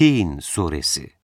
Tin Suresi.